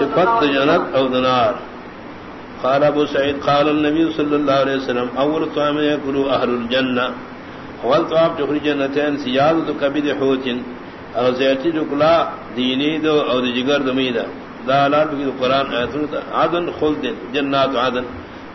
صفت جنت او دنار. قال ابو سعيد قال النبي صلى الله عليه وسلم، اول طعام ياكل اهل الجنه اول طعام تخرج جنتين سياده كبد حوت او زيتي دكلا ديني دو او جگر دميدا دا لا القران ايات عدن خلد، جنات عدن.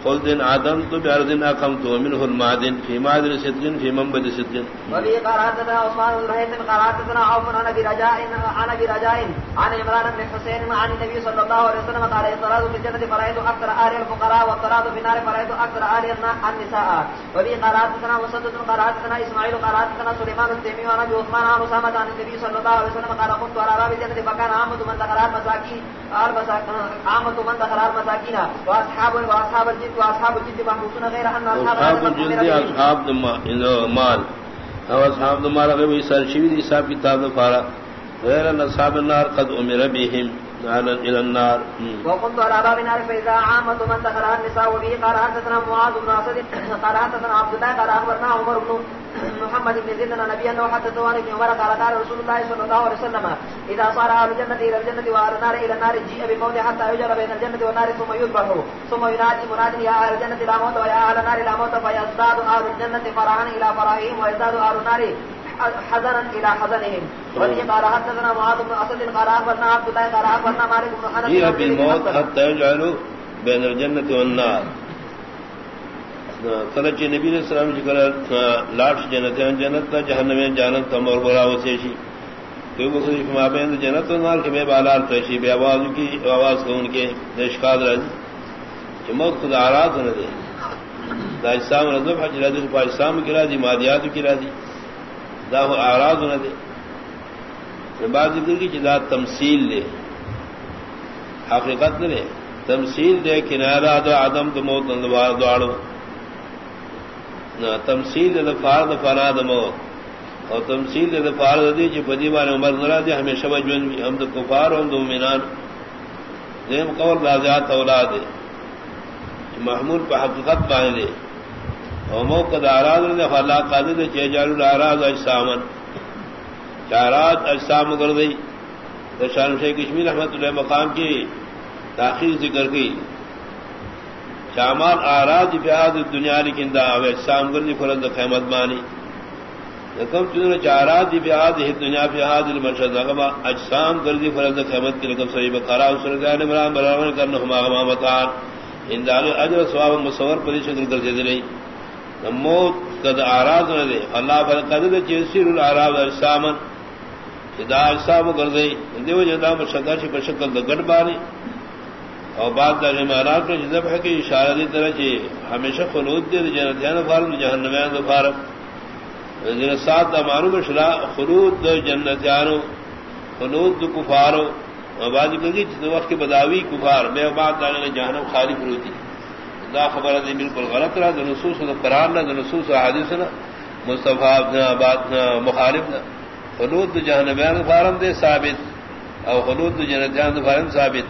قل دن عدم تو بارزن اقمت ومنه المعدن في معدن صدق في منبد صدق وفي قراتنا عثمان بن قراتنا عوف عن ابي رجاء عن ابي رجاء عن عمران بن حسين عن النبي صلى الله عليه وسلم، قال الصلاه في الجنه فرأيت اكثر اهل الفقراء والصلاه في النار فرأيت اكثر اهل النساء. وفي قراتنا مسدد قراتنا اسماعيل قراتنا سليمان التيمي عن ابي عثمان، عن اسامه عن النبي صلى الله عليه وسلم، قال كنت على باب الجنه فكان عامه من دخل المساكين عامه من دخل المساكين واصحاب واصحاب اصحاب الجد محبوسون غير ان اصحاب المال او اصحاب المال غير حساب كتاب فارا غير ان اصحاب النار قد امر بهم الى النار. وقلت على باب النار فاذا عامه من دخل النساء وبه، قال حدثنا معاذ بن اسد قال حدثنا عبد الله، قال اخبرنا عمر بن محمد بن زيد النبي انه حدث عن ابن عمر، قال قال رسول الله صلى الله عليه وسلم اذا صار اهل الجنه الى الجنه واهل النار الى النار جيء بالموت حتى يجر بين الجنه والنار ثم يذبح، ثم ينادي مناد، يا اهل الجنه لا موت، ويا اهل النار، لا موت. فيزداد اهل الجنه فرحا الى فرحهم ويزداد اهل النار حزنا الى حزنهم وفي قال حدثنا معاذ بن اسد قال اخبرنا عبد الله قال اخبرنا مالك بن انس جيء بالموت حتى يجعل بين الجنه والنار. کلچ نبی علیہ السلام جی کل لاٹ جنت جنت تا جہنم جانت تا مور برا وسیشی کوئی مخصوص مابین جنت و نار کے میں بالال پیشی بے آواز کی آواز کو ان کے دشکاد رج کہ موت خود آراد ہونے دے۔ دا اسلام رضب حج رضی پا اسلام کی راضی مادیات کی راضی۔ دا آراد ہونے دے بعد ذکر کی جدا تمثیل لے حقیقت نے تمثیل دے کنارہ دو عدم دو موت دوارو تمثیل دفار دفانا دمو اور تمثیل دفار دی جی پدی والے عمر نرا دی ہمیشہ وجن ہم تو کفار ہم دو مینان دیم قول رازیات اولاد محمود پہ حقیقت بانے دے اور موقع داراز نے خلا قادر دے چے جارو الاراز اجسامن چارات اجسام کر دی. شان شیخ کشمیر رحمت اللہ مقام کی تاخیر ذکر کی. شامال آراد پیاد دنیا لیکن دا او اجسام گردی فرد خیمت مانی لکم چنر چاراد پیاد ہی دنیا پیاد المرشد اغما اجسام گردی فرد خیمت کی لکم صحیح بقارا اسر گان مران براون کرنا ہم آغما مطان ان اجر سواب مصور پدی شکر کر دے موت قد آراد نہ دے اللہ پر قد چیسیر الاراد اجسامن. دا اجسام گردی دیو جدا مشکل شکل شکل دا گڑ بانی اور بعد دا غمانات کو جذب ہے کہ اشارہ دی طرح چی ہمیشہ خلود دی جنتیان فارم جہنمیان دو فارم جن سات دا معلوم شلا خلود دو جنتیانو، خلود دو کفارو. اور بعد کہی چی دو وقت کی بداوی کفار. بے بعد دا جہنم خالی فروتی دا خبر دی بالکل غلط رہا دا نصوص دا قرآن دا نصوص دا حدیث نا مصطفیٰ بات مخالف نا خلود دو جہنمیان فارم دے ثابت، او خلود دو جنتیان فارم ثابت.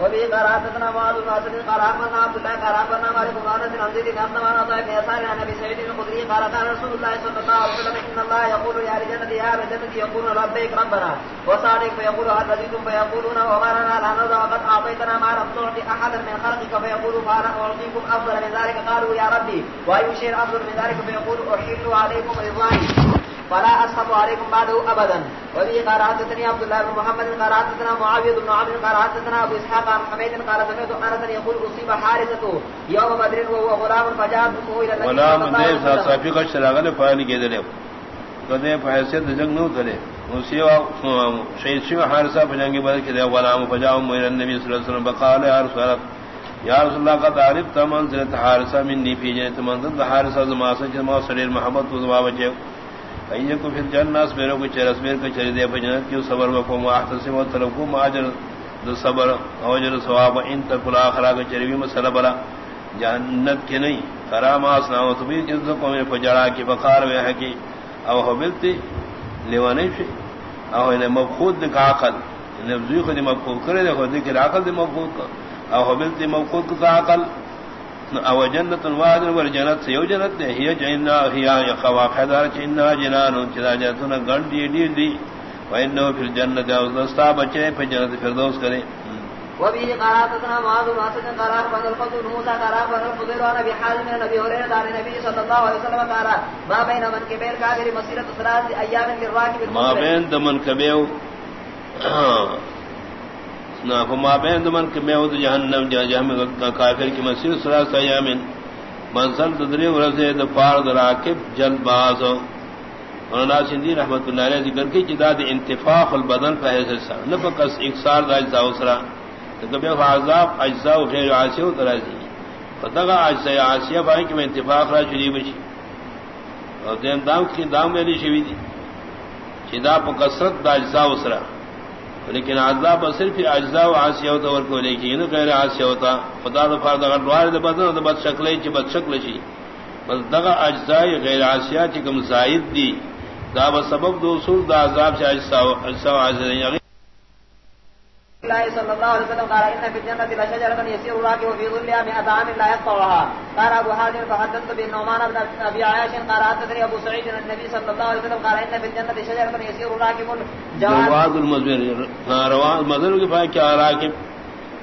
وفي قراتنا معاذ بن اسد قال اخبرنا عبد الله قال اخبرنا مالك بن انس عن زيد بن عبد الله بن يسار عن ابي سعيد الخدري قال قال رسول الله صلى الله عليه وسلم ان الله يقول يا رجال يا رجال يقولون لبيك ربنا وصادق فيقول هل رضيتم فيقولون وما لنا لا نرضى وقد اعطيتنا ما لم تعطي احدا من خلقك فيقول فانا اعطيكم افضل من ذلك قالوا يا ربي واي شيء افضل من ذلك فيقول احل عليكم رضواني فلا اسخط عليكم بعده ابدا وفي قراتنا عبد الله بن محمد قراتنا معاويه بن عمرو قراتنا ابو اسحاق عن حميد قال سمعت انس يقول اصيب حارثه يوم بدر وهو غلام فجاء به الى النبي غلام دے صافی کا شراغل فائل کے دلے کدے حیثیت جنگ نو تھلے اسی شہید شو حارثہ جنگ بدر کے غلام فجاء الى النبي صلی اللہ علیہ وسلم. بقال يا رسول الله یا رسول اللہ قد عرفت منزلت حارثہ منی فی جنت منزلت. حارثہ زما سے جما سریر محمد تو زما بچے این کو پھر جناس میرے کو چرس کو دے جنت کیوں صبر و کو محتسب و طلب کو ماجر دو صبر ثواب، ان تک الاخرہ مسئلہ بلا۔ جنت کے نہیں کرام اسنا و تبی جز کو میں کی، بقار میں ہے کہ او حبلتی لیوانے شی۔ او نے مفقود کا عقل۔ نے خود مفقود کرے خود کی عقل دے مفقود کا او حبلتی مفقود کا عقل۔ او جنت الواد ور جنت سیو جنت ہی جنہ ہی یا خوا خدار چنا جنان چدا جتنا گن دی دی دی في الجنة او دستا بچے پہ جنت فردوس کرے۔ وبه قراتنا معاذ واسد قرار بن الفضل موسى قرار بن الفضل وانا بحال من النبي هريره عن النبي صلى الله عليه وسلم قال ما بين من كبير كافر مسيره ثلاث ايام للراكب ما بين دمن كبيو نا فما بين دمن كبيو جهنم جهنم كافر کی مسیر ثلاث ايام منزل تدری ورزے دفار دراکب جلد باز مولانا سندھی رحمت اللہ علیہ ذکر کی جداد انتفاق البدن کا حصہ نہ بکس اکثار دا اجزاء اسرا تو کبھی عذاب، اجزاء غیر عاصی عاصیہ ترازی فتگا اجزاء عاصیہ بھائی کہ میں انتفاق را شری بچی اور دیم دام کی دام میری شوی دی۔ چدا بکثرت دا اجزاء اسرا لیکن عذاب صرف اجزاء عاصیہ ہوتا اور کو لیکن غیر عاصیہ ہوتا۔ خدا دا فرض اگر دوار دے بدن دا بد شکل چ بد شکل چی۔ بس دغا اجزاء غیر عاصیہ چکم زائد دی۔ دا سبب دو اصول دا عذاب سے اجسا اجسا عزیز الله صلى الله عليه وسلم قال ان في الجنه لشجره يسير الراكب في ظلها مئة عام لا يقطعها قال ابو حازم فحدثت بالنعمان بن ابي عاش قال حدثني ابو سعيد النبي صلى الله عليه وسلم قال ان في الجنه شجره يسير الراكب جواد المزمر رواه المزمر کے پاس کیا راکب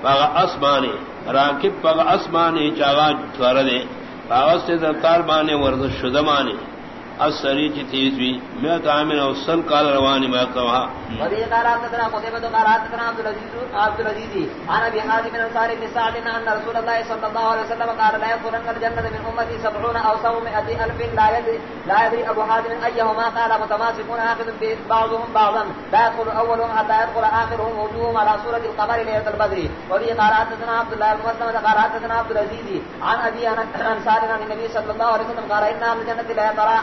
باغ اسمانی راکب باغ اسمانی چاغا تھوڑا دے باغ سے دفتر بانے ورد شدمانی السری جی چی تیز بھی۔ میں تعمل او سن قال روانی ما کہا ودی قرات ترا قتیبہ قرات ترا عبد العزیز عبد العزیز۔ انا بی حاتم بن صالح بن سعد ان رسول الله صلی اللہ علیہ وسلم قال، لا يدخلن الجنه من امتي 70 او 100 الف لا يدري لا يدري ابو حاتم ايهما قال، متماسكون اخذ بعضهم بعضا۔ لا يدخل اولهم حتى يدخل اخرهم وجوههم على سوره القمر ليله البدر۔ ودي قرات ترا عبد الله بن مسلم قرات ترا عبد العزيز۔ عن ابي ان صالح عن النبي صلى الله عليه وسلم قال ان الجنه لا ترى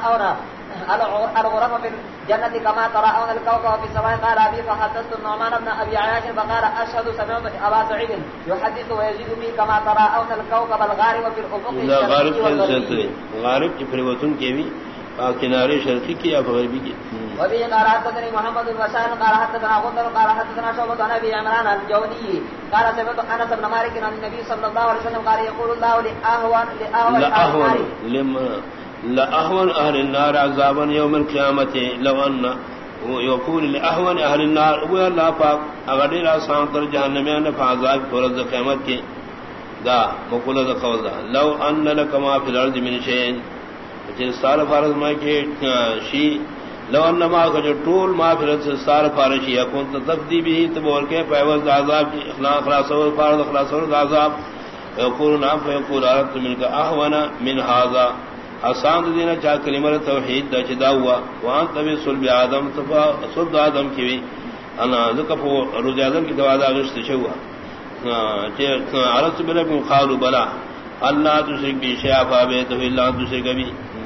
او الغرف في الجنة كما ترى الكوكب في السماء قال أبي فحدثت النعمان بن أبي عياش فقال أشهد سمعت أبا سعيد يحدث ويزيد فيه كما ترى الكوكب الغارب في الأفق لا غارب غارب في الوطن كيفي کنارے شرقی کی یا غربی کی وبه قال حدثني محمد بن قال حدثنا غندر قال حدثنا شعبة عن ابي عمران الجوني قال سمعت انس بن مالك عن النبي صلى الله عليه وسلم قال يقول الله لاهون لاهون لاهون لما لأهون أهل النار عذابا يوم القيامة، لو أن يقول لأهون أهل النار هو الله پاک اگر دیر آسان تر جہنمی آنے فا عذاب فرد قیمت کی دا مقولہ دا قول دا. لو ان لکما فی الارض من شین جن سال فارض ما کے شی لو ان ما کا جو طول ما فی الارض سال فارض شی اکون تتفدی بھی تو بول کے پیوز عذاب کی اخلاق خلاص اور فارض، خلاص اور عذاب. يقول نعم، فيقول أردت منك أهون من هذا. آسان دینا چاہ کلمہ توحید دا چدا ہوا وہاں تبھی صلب آدم تفا صلب آدم کی انا ذکف روز آدم کی دوازہ غشت چھوا عرص بلکم خالو بلا۔ اللہ تشرک بھی شیعفا بیتو اللہ تشرک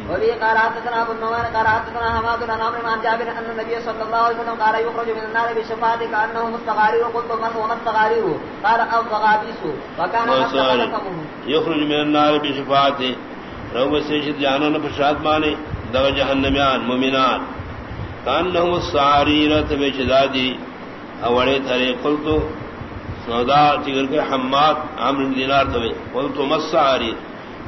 ولی قرات تنا ابو قرات تنا حماد بن عمرو بن جابر ان النبي صلى الله عليه وسلم قال يخرج من النار بشفاعه كانه مستغاري وقلت من هو مستغاري قال او غابيس وكان يخرج من النار بشفاعته رو سے جانو پرشاد مانے دو جہنمیان، مومنان. کان نہم السعارینت بے شدادی اوڑے تھرے قلتو، سودا چگر کے حماد عمر دینار تو قلتو مسعارین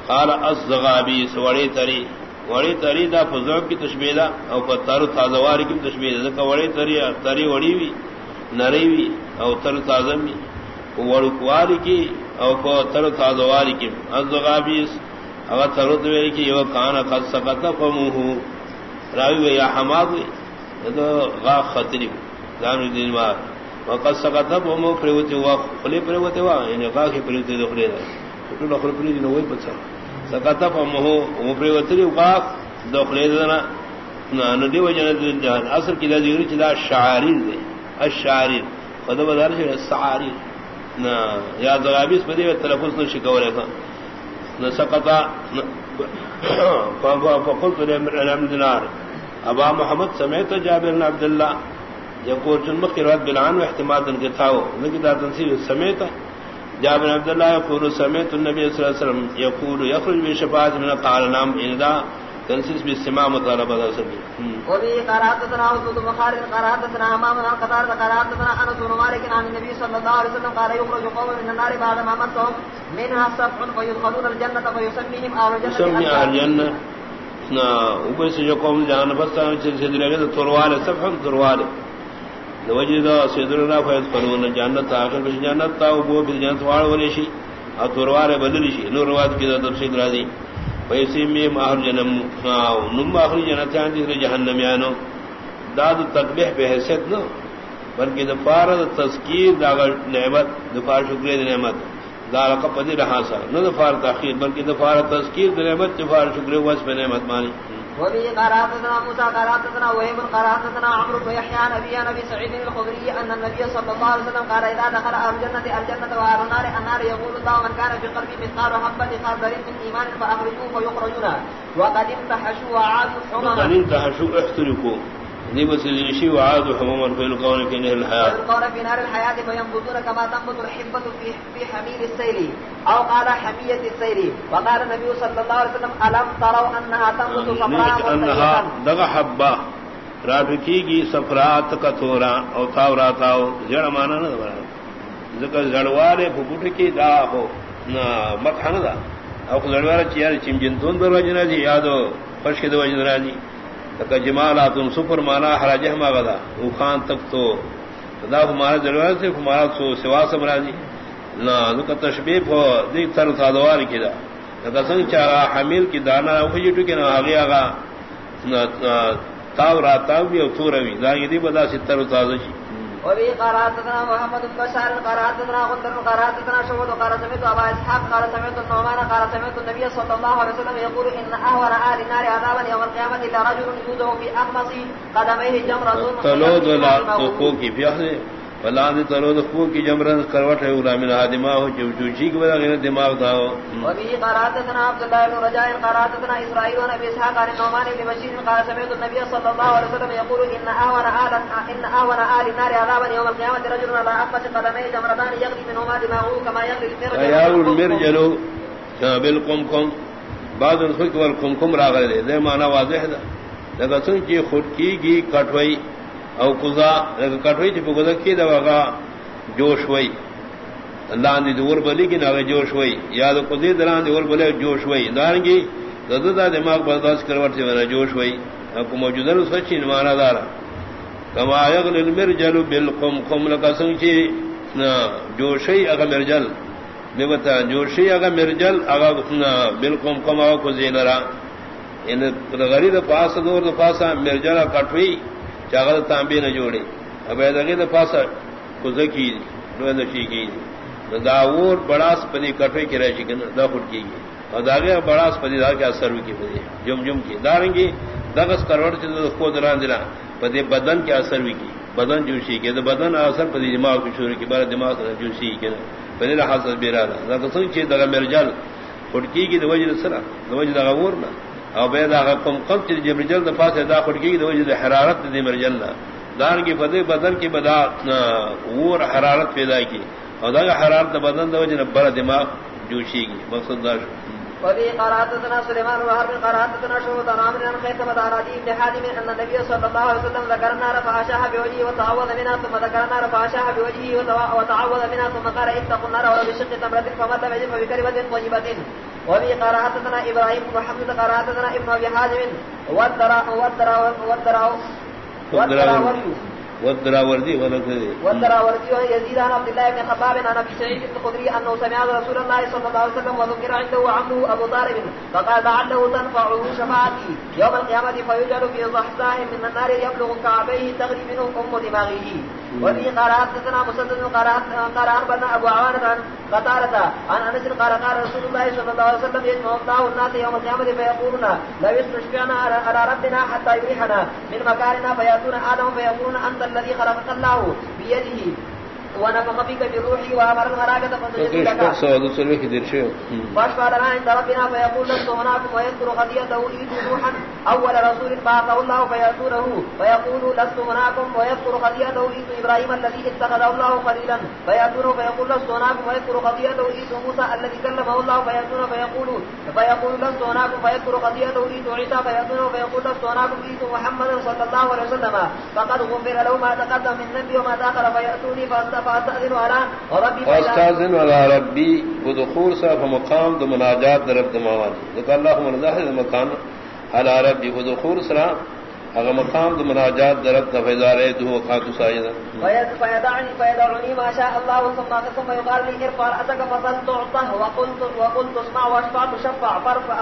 قال الزغابی، سوڑے تری. وڑی تری دا فزوب کی تشبیدہ او پتر تازواری کی تشبیدہ دا وڑی تری تری وڑی وی، نری وی، او تر تازم وی وڑکواری کی، او پتر تازواری کی. الزغابی اگر ترد وی کی یو کان قد سقط فمه راوی وی یا حماد وی تو غا خطری دان دین ما وقد سقط فمه پروتی وا خلی پروتی وا یعنی غا کی پروتی دخلی دا تو دخل پروتی نو وی پچا سقط فمه او پروتی وا دخلی دا نا، نو دی وجن جہان۔ اصل کی ذکر چدا شاعری دے۔ الشاعری خدا بدار ہے سعاری نا یا ذغابیس بدی تلفظ نہ شکورے تھا۔ نسقطا فقلت لهم دينار. ابا محمد سمعت جابر بن عبد الله يقول، جن مخيرات بالعن واحتمال ان كتاو نجد تنسيب. سمعت جابر بن عبد الله يقول، سمعت النبي صلى الله عليه وسلم يقول، يخرج بشفاعه من قال نام ان تنسيس باستماع مطالبه ذا وبه قراتنا وصول بخاري قراتنا امامنا قطار قراتنا انس بن مالك عن النبي صلى الله عليه وسلم قال يخرج قوم من النار بعد ما مسهم منها سبع فيدخلون الجنه فيسميهم اهل الجنه يسمي اهل الجنه نا اوپر سے جو قوم جہاں نفستا سے لگے تو تروال سبع تروال وجد سیدرنا فیض فرون جنت آخر بش جنت تا وہ بھی جنت واڑ ولی شی اور توروار بدلی شی نور رواد کی تفصیل راضی۔ ویسی میں ماہر جنم نم آخری جنتیان جس جہنم یانو داد تقبیح پہ حیثیت نو بلکہ دفار تذکیر داغ نعمت دفار شکریہ نعمت دار قبدی رہا سا، نہ دفار تاخیر بلکہ دفار تذکیر نعمت دفار شکریہ وس پہ نعمت مانی۔ وبه قراتنا موسى قراتنا وهيب قراتنا عمرو بن يحيى نبي نبي سعيد الخدري ان النبي صلى الله عليه وسلم قال اذا دخل اهل الجنه الجنه واهل النار النار يقول الله من كان في قلبه مثقال حبه خردل من ايمان فاخرجوه فيخرجون وقد انتحشوا وعادوا حمما وقد انتحشوا احترقوا. نبسلشي وعاد حموما في القول في نهر الحياة. القول في نهر الحياة فينبضون كما تنبض الحبة في, في حمير السيل أو قال حمية السيل. وقال النبي صلى الله عليه وسلم ألم تروا أنها تنبض صفراء أنها دغ حبة. رافقی کی سفرات کا تھورا او تھاو راتاو جڑ مانا نہ بڑا ذکر پھپٹ کی دا ہو نہ دا. او جڑوارے چیار چم جن دون دروازہ جی یادو فرش کے دروازہ جی جمالا تم سفر مانا ہرا جہما گدا وہ خان تک تو خدا ہمارا ضرورت سے ہمارا سو سوا سمراجی نہ تشبیف ہو دیکھ تر سادوار کی دا سنگ چارا حمیل کی دانا ہوئی ٹکے نہ آگے آگا تاو راتاو بھی اور تو روی داغی دی بدا ستر تازشی وبه قراتنا محمد بن بشار قراتنا غندر قراتنا شهود قال سمعت ابا اسحاق قال سمعت النعمان قال سمعت النبي صلى الله عليه وسلم يقول ان اهون اهل النار عذابا يوم القيامه الى رجل يوضع في اخمص قدميه جمره تلوذ لا حقوق في فلان ترو دخو کی جمرن کروٹ ہے من دماغ ہو جو جو جی کی وجہ غیر دماغ تھا و بھی قرات سنا عبد الله بن رجاء قرات سنا اسرائيل اسحاق عن نعمان بن بشير قال سمعت النبي صلى الله عليه وسلم يقول ان اهون اهل ان اهون اهل النار عذابا يوم القيامه رجل على اقصى قدميه جمرتان يغلي منهما دماغه كما يغلي المرجل يا المرجل بالقمقم بعض الخلق والقمقم راغله ده معنی واضح لگا سن کی خود کی گی کٹوئی۔ او قضا کٹوئی چی پا کی دا وغا جوش وئی اللہ دی دور بلی کی ناغ جوش وئی یا دا قضی دلان دور بلی جوش وئی دارنگی دا دا دا دماغ برداشت کروٹ سے ونا جوش وئی اکو موجودن سچی نمانا دارا کما یغل المرجل بالقم قم لکا سنگ چی جوشی اگا مرجل. بتا جوشی اگا مرجل اگا بالقم قم اگا کو زیلرا ان یعنی غریب پاس دور دا پاسا مرجل کٹوئی چاغل تانبی نہ جوڑے اب ایدگی دا پاسا کزا کی نو نشی کی داور بڑاس پدی کٹوی کی رہشی کن، دا خود کی گی. اور داگے بڑاس پدی دا کیا سرو کی پدی، جم جم کی. دارنگی دغس کروڑ چیز کو دران دینا پدی بدن کی اثر بھی کی. بدن جوشی کی بدن اثر پدی دماغ کی شروع کی بارا دماغ جوشی کی. پدی رہا سر بیرا دا. دا قسم چیز دغا مرجل خودکی کی دوجہ سرا دوجہ دغا ورنا او بے دا کم کم چ جب جل د پاسه دا خړ کی دو جد حرارت دی مرجل دار کی فدی بدن کی بدا اور حرارت پیدا کی او دا حرارت بدن دا جن بر دماغ جوشی کی مقصد دا شو. وفي قراتنا سليمان وهرب قراتنا شهود رامن عن خيثم دارادي ابن حاتم ان النبي صلى الله عليه وسلم ذكرنا رفع شاه بوجهه وتعوذ منها ثم ذكرنا رفع شاه بوجهه وتعوذ منها ثم قال اتقوا النار ولو بشق تمرة فمر بجد بكلمة طيبة. وفي قراتنا ابراهيم محمد قراتنا ابن ابي حازم. والدرا والدرا والدرا والدرا والدراوردی والدراوردی يزيد عن عبد الله بن خباب عن ابي سعيد الخدري انه سمع رسول الله صلى الله عليه وسلم وذكر عنده عمه ابو طالب فقال لعله تنفعه شفاعتي يوم القيامه فيجعل في ضحضاء من النار يبلغ كعبيه تغري منه ام دماغه وفي قرات لنا مسدد قرات قران بنا ابو عوانه عن قتاده عن انس قال قال رسول الله صلى الله عليه وسلم يجمع الله الناس يوم القيامه فيقولون لو استشفعنا على ربنا حتى يريحنا من مكاننا فياتون ادم فيقولون انت الذي خلقك الله بيده ونفخ فيك بروحي وامر الملائكه فسجدوا لك. فاشفع لنا عند ربنا فيقول لست هناكم ويذكر خطيئته ايتوا نوحا اول رسول بعثه الله فياتونه فيقول لست هناكم. ويذكر خطيئته ايتوا ابراهيم الذي اتخذه الله خليلا. فياتونه فيقول لست هناكم. ويذكر خطيئته ايتوا موسى الذي كلمه الله فياتونه فيقول فيقول لست هناكم. فيذكر خطيئته ايتوا عيسى فياتونه فيقول لست هناكم. ايتوا محمد صلى الله عليه وسلم فقد غفر له ما تقدم من ذنبي وما تاخر فياتوني فاستغفر واستاذن على ربي ودخول صاف مقام دو مناجات درب دماوان ذکر اللہ من ظاہر مکان على ربي ودخول سرا اگر مقام تو مناجات درد فیضار ہے تو وہ خاک سائدہ فیدعنی فیدعنی ما شاء اللہ ثم ثم يقال لي ارفع رأسك فصل تعطه وقلت وقلت اسمع واشفع تشفع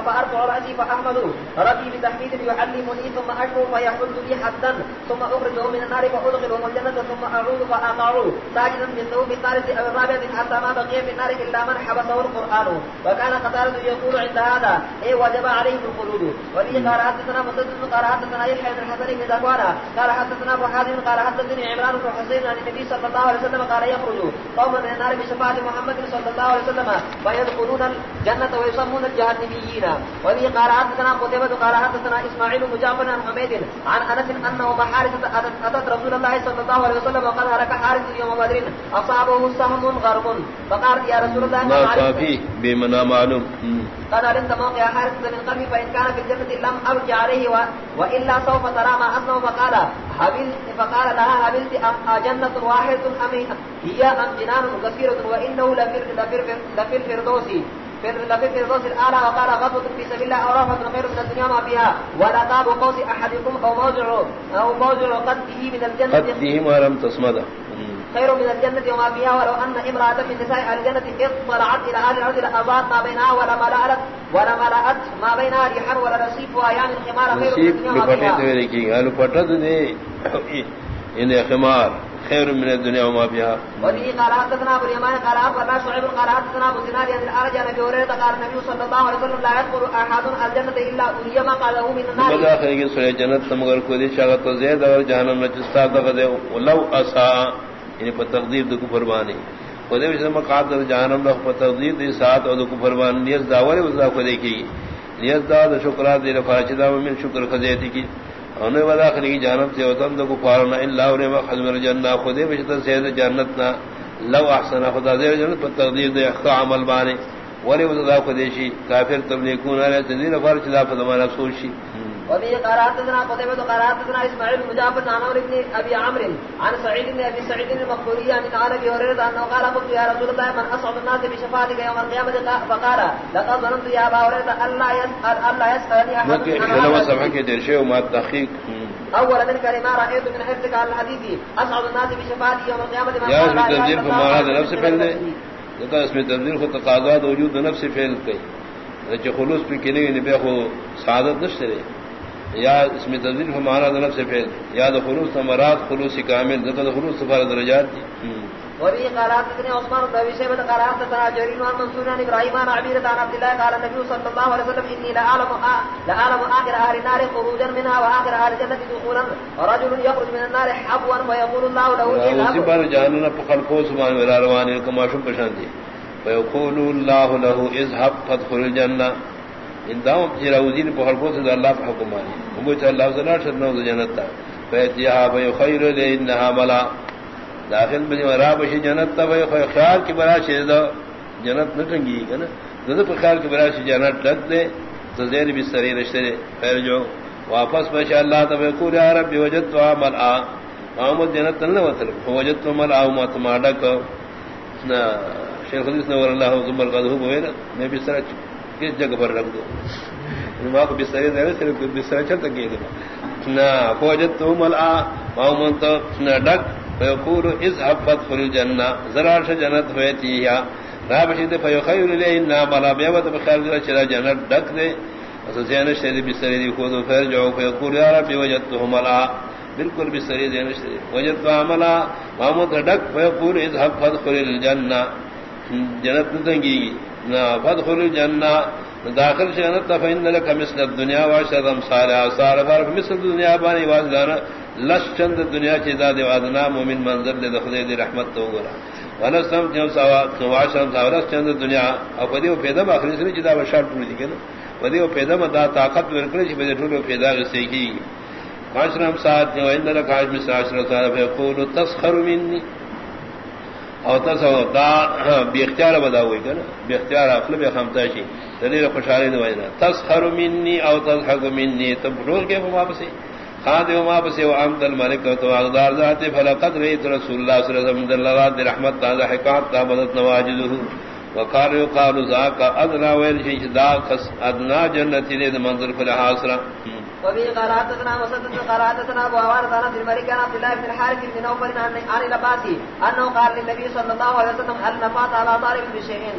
فارفع رأسي فأحمد، ربي بتحميد يحلمني ثم أشعر فيحل لي حدا ثم أخرجه من النار فأدخلهم الجنة، ثم أعود فأقع ساجدا بالثوب الثالث أو الرابع حتى ما بقي في النار إلا من حبسه القرآن. وكان قتالة يقول عند هذا، إيه، وجب عليه الخلود. ولي قال حدثنا مسدد، قال حدثنا يحيى الحسن بن ذكوانا قال حدثنا ابو حازم قال حدثني عمران بن حسين عن النبي صلى الله عليه وسلم قال يخرج قوم من النار بشفاعة محمد صلى الله عليه وسلم فيدخلون الجنة ويسمون الجهنميين. وذي قال حدثنا قتيبة قال حدثنا اسماعيل بن جعفر عن حميد عن انس انه محارثة اتت رسول الله صلى الله عليه وسلم وقال هلك حارث يوم بدر اصابه سهم غرب. فقال يا رسول الله ما فيه بمنا معلوم. قال علمت موقع حارثة من قلبي فإن كان في الجنة لم أرجع عليه وإلا سوف ترى ما أصنع فقال فقال لها هبلت أم جنة واحدة أم هي؟ أم جنان كثيرة وإنه لفر لفر لفي الفردوس لفي الفردوس الآلة وقال غضبة في سبيل الله أورافة خير من الدنيا ما فيها. ولا تاب قوس أحدكم أو موضع أو موضع قده من الجنة. قده ما لم تصمده خير من الجنة وما فيها ولو أن امرأة من نساء الجنة اطلعت إلى أهل الأرض لأضاءت ما بينها ولا ملأت ولا ملأت ما بينها ريحا ولا نصيف وأيام الخمار خير من الدنيا وما فيها. قالوا فتت دي إن خمار خير من الدنيا وما فيها. وذي قال حدثنا ابو اليمان قال اخبرنا شعيب قال حدثنا ابو زناد عن الارج عن ابي هريره قال النبي صلى الله عليه وسلم لا يدخل احد الجنه الا اري ما قاله من النار. بدا خير جنت مگر کو دی شاغت زید اور جہنم میں جستا دغدے ولو اسا یعنی پر تقدیر دو کفر بانی. خودے وچ میں قاد جہنم لو پر تقدیر دی ساتھ اور کفر بان نیت داور وزا کو دیکھی نیت دا شکر دی رفاچدا من شکر خزیتی کی. انہیں ودا خلی کی جانب سے وطن دو کفار نہ الا اور ما خزم الجنہ. خودے وچ سید جنت نہ لو احسن خدا دے جنت پر تقدیر دے عمل بانی. ولی وزا کو دیشی کافر تبلیغون علی تنزیل فرچ دا فدمانہ سوشی وبه قرات لنا قتيبة قرات لنا إسماعيل مجافر عن عمر بن أبي عمر عن سعيد بن أبي سعيد المقبولي عن تعالى أبي هريرة أنه قال قلت يا رسول الله من أصعب الناس بشفاعتك يوم القيامة؟ فقال لقد ظننت يا أبا هريرة ألا يسأل ألا يسألني أحد حلوة سمحك درشي وما التحقيق أولا من كلمة رأيت من حفظك على الحديث أصعب الناس بشفاعتي يوم القيامة؟ يا اسم تبديل في معنى نفس فعل ده. اسم تبديل في تقاضات وجود نفس فعل كي خلوص پہ کنے نبی خو سعادت نشتے رہے یا اس میں تبدیل ہمارا نفس سے پھیل یا تو خلوص مراد خلوص کامل زکا خلوص سفارت درجات۔ دی وفي قالات ابن عثمان بن ابي شيبه قالات ترى جرير عن منصور عن ابراهيم عن عبيد عن عبد الله قال النبي صلى الله عليه وسلم اني لاعلم لاعلم اخر اهل النار خروجا منها واخر اهل الجنه دخولا ورجل يخرج من النار حبوا ويقول الله له اذهب سبحان جاننا فخلفوا سبحان ولا روان كما شب شانتي ويقول الله له اذهب فادخل الجنه اندام جرا وزیر بہر کو سے اللہ کا حکم ہے وہ چ اللہ سے نہ شرنا جنت تا۔ فیتیا بہ خیر لے انها ملا۔ داخل بنی ورا بش جنت تا بہ خیال کی برا شے دا۔ جنت نہ ٹنگی کنا ذات پر خیال کی برا شے جنت لگ دے۔ تو زیر بھی سری رشتے پھر جو واپس ما شاء اللہ تب کو یا رب وجدت عمل ا محمد جنت نہ وتر وجدت عمل ا ما تماڈا کو شیخ حدیث نور اللہ زمر قدو ہوئے میں بھی سرچ کس جگہ پر رکھ دو؟ ماں کو بستر دے رہے صرف بستر چل تک گئے نہ فوجت تو ملا محمد تو نہ ڈک۔ فیقول از حبت فل الجنہ۔ ذرا جنت ہوئے تھی یا۔ راب شید فیخیر لی ان بلا بیوت بخیر ذرا چلا جنت ڈک دے۔ اس زین شید بستر دی کو تو پھر جو فیقول یا رب وجدت ملا بالکل بستر زین شید وجدت عملا محمد ڈک۔ فیقول از حبت فل الجنہ۔ جنت نتنگی فدخل الجنہ، داخل جنت فإن لك مثل الدنيا وعشر امثال آثار فرق مثل الدنيا بانی واسدانا لش چند دنیا چی داد وادنا مومن منظر لے دخل دی رحمت تو گرا ونسلم جم سوا وعشر امثال لش چند دنیا، او پدی و پیدا آخری سنی چی دا بشار پوری دی کنا، پدی و پیدا دا طاقت ورکلی چی پدی ٹھولو پیدا غصے کی۔ وعشر امثال وإن لك عشر مثل عشر امثال فيقول تسخر مني۔ او تاسو دا بی اختیار بدا ہوئی کنا بی اختیار اخل بی خمتا شی دلیل خوشحالی دو وینا تسخر منی او تضحق منی. تب رول کے فما خان دیو ما پسی. و عمد الملک تو اغدار ذاتی فلقد رئیت رسول اللہ صلی اللہ علیہ وسلم. دلالات دی رحمت تازہ حکات تابدت نواجدہو وقال يقال ذاك ادنا ويل شيء ذاك ادنا جنتي لمنظر فلحاسرا وبه قال حدثنا مسدد قال حدثنا ابو عوان قال عبد الملك عن عبد الله بن الحارث بن نوفل عن عن العباسي انه قال للنبي صلى الله عليه وسلم هل نفعت على طالب بشيء.